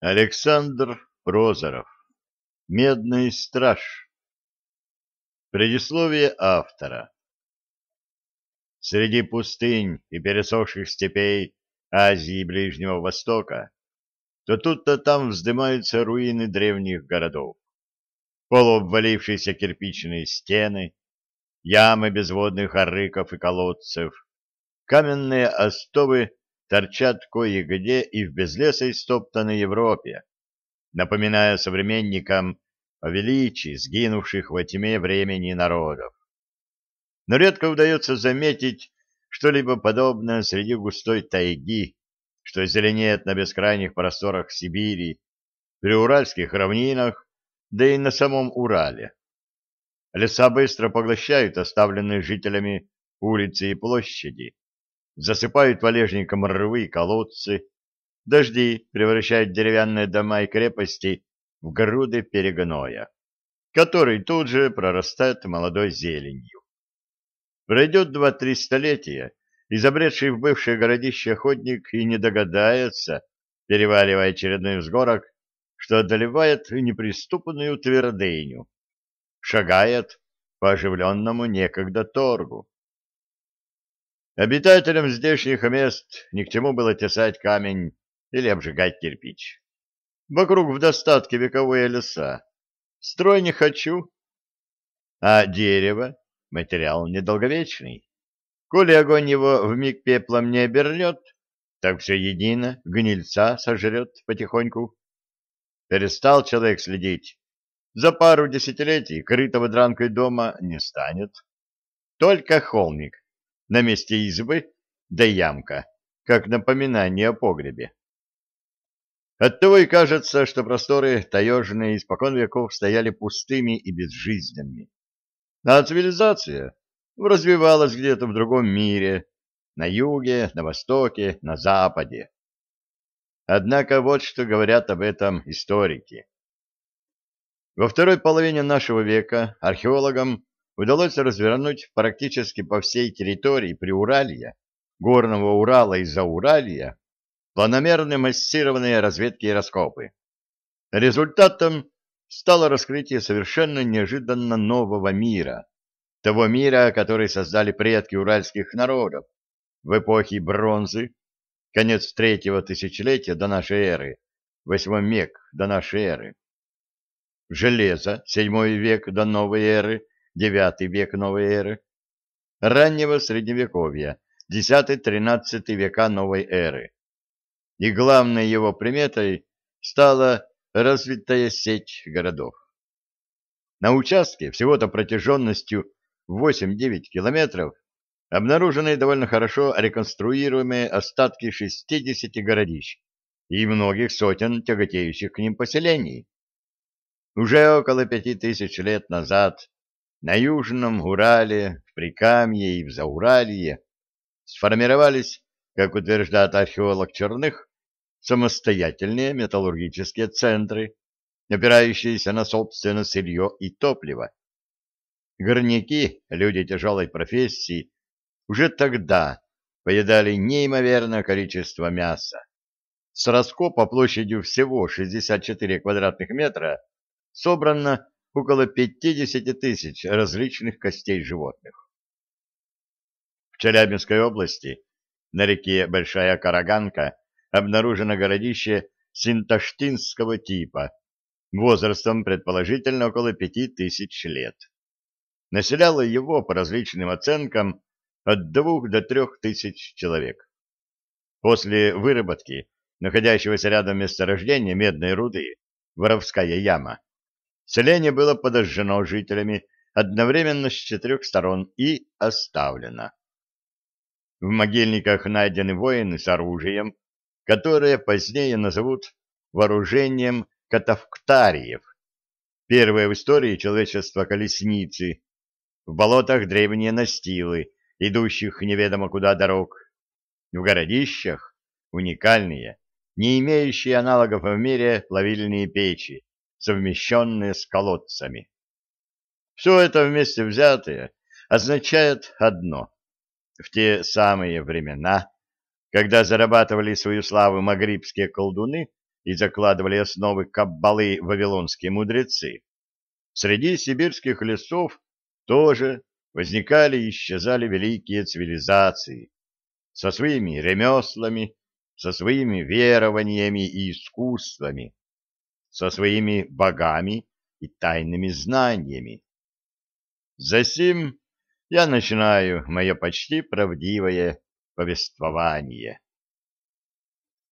Александр Прозоров. Медный страж. Предисловие автора. Среди пустынь и пересохших степей Азии и Ближнего Востока то тут-то там вздымаются руины древних городов. Полуобвалившиеся кирпичные стены, ямы безводных арыков и колодцев, каменные остовы торчат кое-где и в безлесой стоптанной Европе, напоминая современникам о величии сгинувших во тьме времени народов. Но редко удается заметить что-либо подобное среди густой тайги, что зеленеет на бескрайних просторах Сибири, при Уральских равнинах, да и на самом Урале. Леса быстро поглощают оставленные жителями улицы и площади, засыпают валежником рвы и колодцы, дожди превращают деревянные дома и крепости в груды перегноя, который тут же прорастает молодой зеленью. Пройдет два-три столетия, изобретший в бывшее городище охотник и не догадается, переваливая очередной взгорок, что одолевает неприступную твердыню, шагает по оживленному некогда торгу. Обитателям здешних мест ни к чему было тесать камень или обжигать кирпич. Вокруг в достатке вековые леса. Строй не хочу. А дерево — материал недолговечный. Коли огонь его вмиг пеплом не обернет, так все едино, гнильца сожрет потихоньку. Перестал человек следить. За пару десятилетий крытого дранкой дома не станет. Только холмик на месте избы, да ямка, как напоминание о погребе. Оттого и кажется, что просторы таежные испокон веков стояли пустыми и безжизненными. А цивилизация развивалась где-то в другом мире, на юге, на востоке, на западе. Однако вот что говорят об этом историки. Во второй половине нашего века археологам удалось развернуть практически по всей территории Приуралья, Горного Урала и Зауралья планомерные массированные разведки и раскопы. Результатом стало раскрытие совершенно неожиданно нового мира, того мира, который создали предки уральских народов в эпохе бронзы, конец третьего тысячелетия до нашей эры, восьмой век до нашей эры. Железо, седьмой век до новой эры, девятый век новой эры, раннего средневековья, десятый-тринадцатый века новой эры. И главной его приметой стала развитая сеть городов. На участке всего-то протяженностью 8-9 километров обнаружены довольно хорошо реконструируемые остатки 60 городищ и многих сотен тяготеющих к ним поселений. Уже около пяти тысяч лет назад на Южном Урале, в Прикамье и в Зауралье сформировались, как утверждает археолог Черных, самостоятельные металлургические центры, опирающиеся на собственное сырье и топливо. Горняки, люди тяжелой профессии, уже тогда поедали неимоверное количество мяса. С раскопа площадью всего 64 квадратных метра собрано около 50 тысяч различных костей животных. В Челябинской области на реке Большая Караганка обнаружено городище синташтинского типа, возрастом предположительно около 5000 лет. Населяло его, по различным оценкам, от двух до трех тысяч человек. После выработки находящегося рядом месторождения медной руды, Воровская яма, Селение было подожжено жителями одновременно с четырех сторон и оставлено. В могильниках найдены воины с оружием, которое позднее назовут вооружением катавктариев, первые в истории человечества колесницы, в болотах древние настилы, идущих неведомо куда дорог, в городищах уникальные, не имеющие аналогов в мире плавильные печи, совмещенные с колодцами. Все это вместе взятое означает одно. В те самые времена, когда зарабатывали свою славу магрибские колдуны и закладывали основы каббалы вавилонские мудрецы, среди сибирских лесов тоже возникали и исчезали великие цивилизации со своими ремеслами, со своими верованиями и искусствами, со своими богами и тайными знаниями. Засим я начинаю мое почти правдивое повествование.